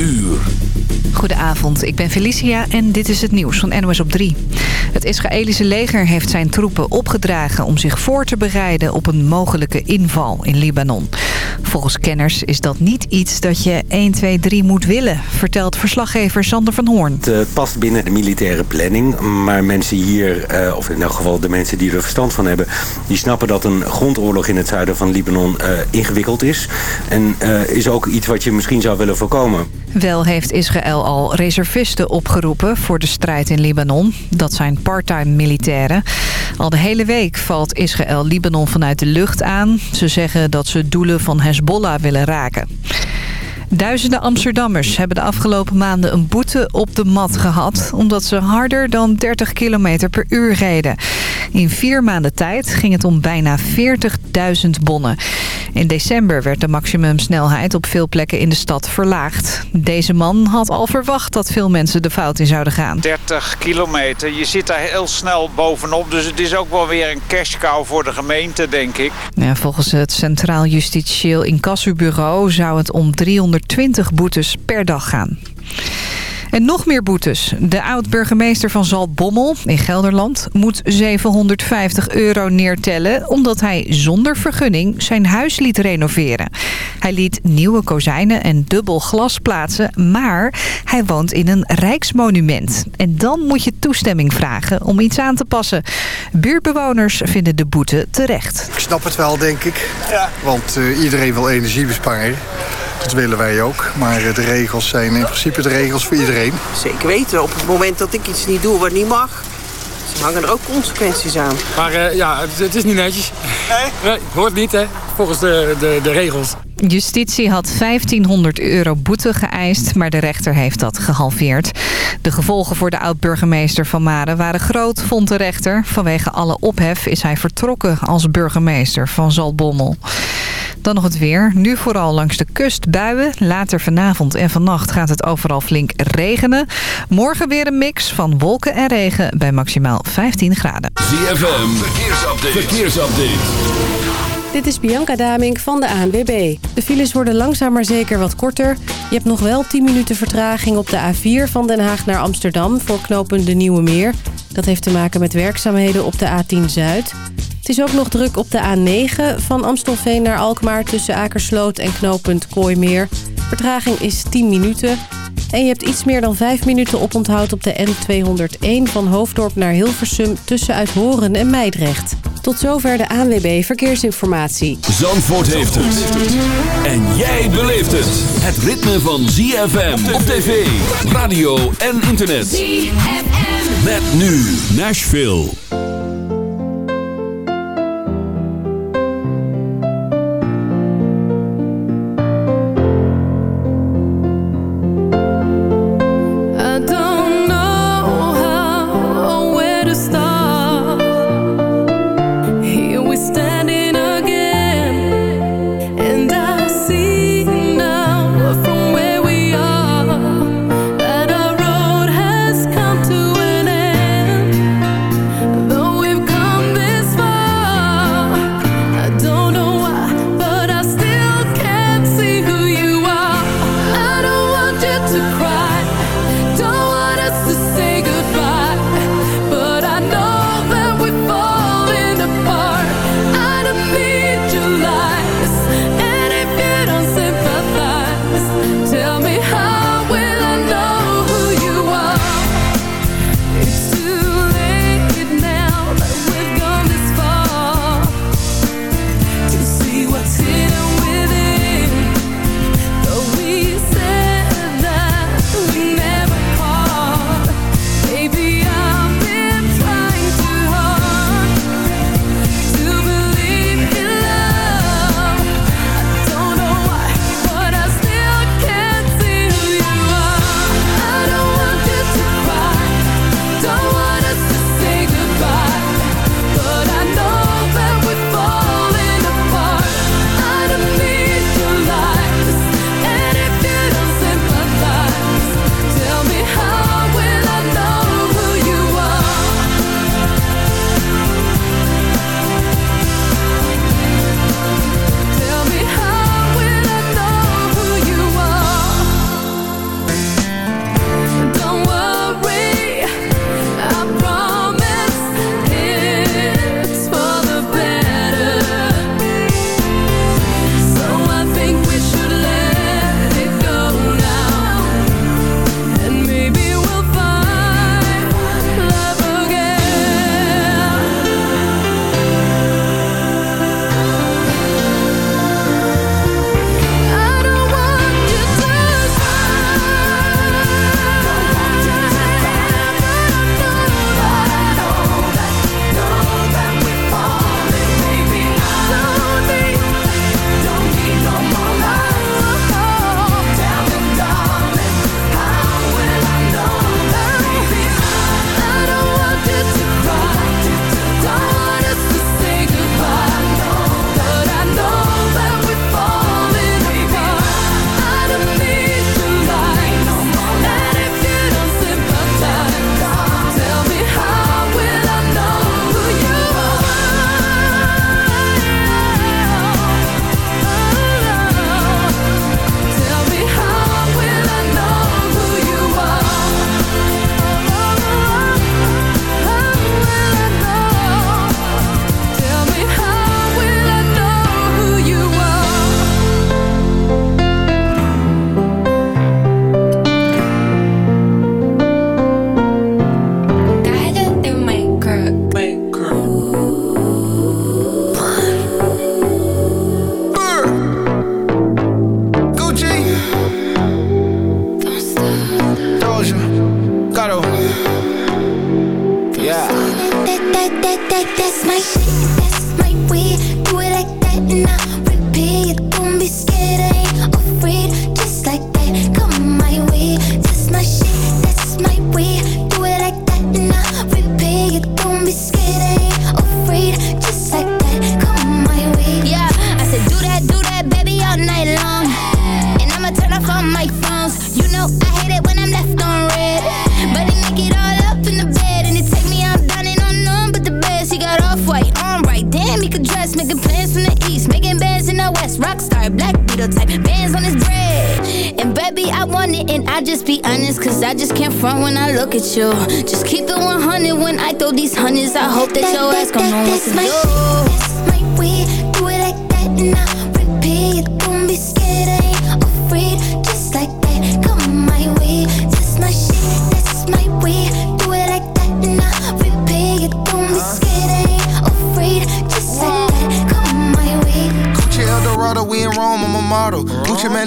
uur. Goedenavond, ik ben Felicia en dit is het nieuws van NOS op 3. Het Israëlische leger heeft zijn troepen opgedragen om zich voor te bereiden op een mogelijke inval in Libanon. Volgens kenners is dat niet iets dat je 1, 2, 3 moet willen, vertelt verslaggever Sander van Hoorn. Het uh, past binnen de militaire planning, maar mensen hier, uh, of in elk geval de mensen die er verstand van hebben, die snappen dat een grondoorlog in het zuiden van Libanon uh, ingewikkeld is. En is ook iets wat je misschien zou willen voorkomen. Wel heeft Israël al reservisten opgeroepen voor de strijd in Libanon. Dat zijn parttime militairen. Al de hele week valt Israël Libanon vanuit de lucht aan. Ze zeggen dat ze doelen van Hezbollah willen raken. Duizenden Amsterdammers hebben de afgelopen maanden een boete op de mat gehad... omdat ze harder dan 30 km per uur reden. In vier maanden tijd ging het om bijna 40.000 bonnen. In december werd de maximumsnelheid op veel plekken in de stad verlaagd. Deze man had al verwacht dat veel mensen de fout in zouden gaan. 30 kilometer, je zit daar heel snel bovenop. Dus het is ook wel weer een cash cow voor de gemeente, denk ik. Ja, volgens het Centraal Justitieel Incassobureau zou het om 320 boetes per dag gaan. En nog meer boetes. De oud-burgemeester van Zaltbommel in Gelderland moet 750 euro neertellen... omdat hij zonder vergunning zijn huis liet renoveren. Hij liet nieuwe kozijnen en dubbel glas plaatsen, maar hij woont in een rijksmonument. En dan moet je toestemming vragen om iets aan te passen. Buurtbewoners vinden de boete terecht. Ik snap het wel, denk ik. Ja. Want uh, iedereen wil energie besparen. Dat willen wij ook. Maar de regels zijn in principe de regels voor iedereen. Zeker weten. Op het moment dat ik iets niet doe wat niet mag... hangen er ook consequenties aan. Maar uh, ja, het, het, is niet netjes. Nee? Nee, hoort niet, hè. Volgens de, de, de regels. Justitie had 1500 euro boete geëist, maar de rechter heeft dat gehalveerd. De gevolgen voor de oud-burgemeester van Maren waren groot, vond de rechter. Vanwege alle ophef is hij vertrokken als burgemeester van Zaltbommel. Dan nog het weer. Nu vooral langs de kust buien. Later vanavond en vannacht gaat het overal flink regenen. Morgen weer een mix van wolken en regen bij maximaal 15 graden. ZFM, verkeersupdate. verkeersupdate. Dit is Bianca Damink van de ANWB. De files worden langzaam maar zeker wat korter. Je hebt nog wel 10 minuten vertraging op de A4 van Den Haag naar Amsterdam... voor knooppunt De Nieuwe Meer. Dat heeft te maken met werkzaamheden op de A10 Zuid. Het is ook nog druk op de A9 van Amstelveen naar Alkmaar... tussen Akersloot en knooppunt Kooimeer. Vertraging is 10 minuten... En je hebt iets meer dan 5 minuten oponthoud op de N201 van Hoofddorp naar Hilversum tussen Uithoren en Meidrecht. Tot zover de ANWB Verkeersinformatie. Zandvoort heeft het. En jij beleeft het. Het ritme van ZFM op tv, radio en internet. ZFM. Met nu Nashville. I just be honest, cause I just can't front when I look at you. Just keep it 100 when I throw these hundreds. I hope that your ass gon' know what to do.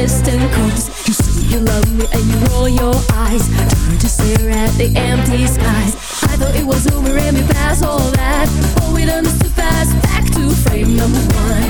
distant calls You say you love me and you roll your eyes. Turn to stare at the empty skies. I thought it was over and we passed all that. But we done this too fast. Back to frame number one.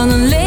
gonna live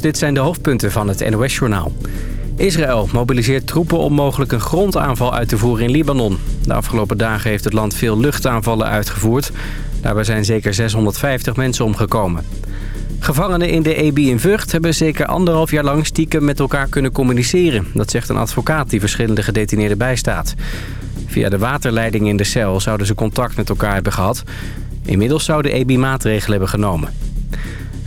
Dit zijn de hoofdpunten van het NOS-journaal. Israël mobiliseert troepen om mogelijk een grondaanval uit te voeren in Libanon. De afgelopen dagen heeft het land veel luchtaanvallen uitgevoerd. Daarbij zijn zeker 650 mensen omgekomen. Gevangenen in de EB in Vught hebben zeker anderhalf jaar lang stiekem met elkaar kunnen communiceren. Dat zegt een advocaat die verschillende gedetineerden bijstaat. Via de waterleiding in de cel zouden ze contact met elkaar hebben gehad. Inmiddels zou de EB maatregelen hebben genomen.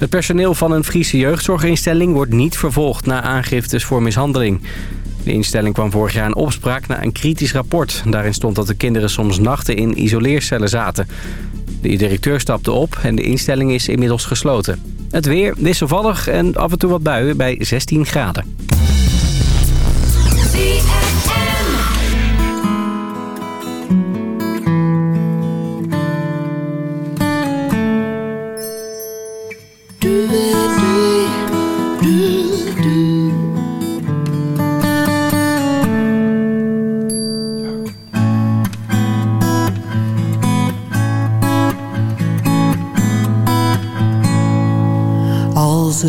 Het personeel van een Friese jeugdzorginstelling wordt niet vervolgd na aangiftes voor mishandeling. De instelling kwam vorig jaar in opspraak na een kritisch rapport. Daarin stond dat de kinderen soms nachten in isoleercellen zaten. De directeur stapte op en de instelling is inmiddels gesloten. Het weer wisselvallig en af en toe wat buien bij 16 graden.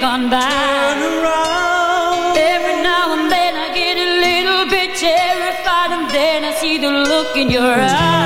gone by. Turn around. Every now and then I get a little bit terrified, and then I see the look in your eyes.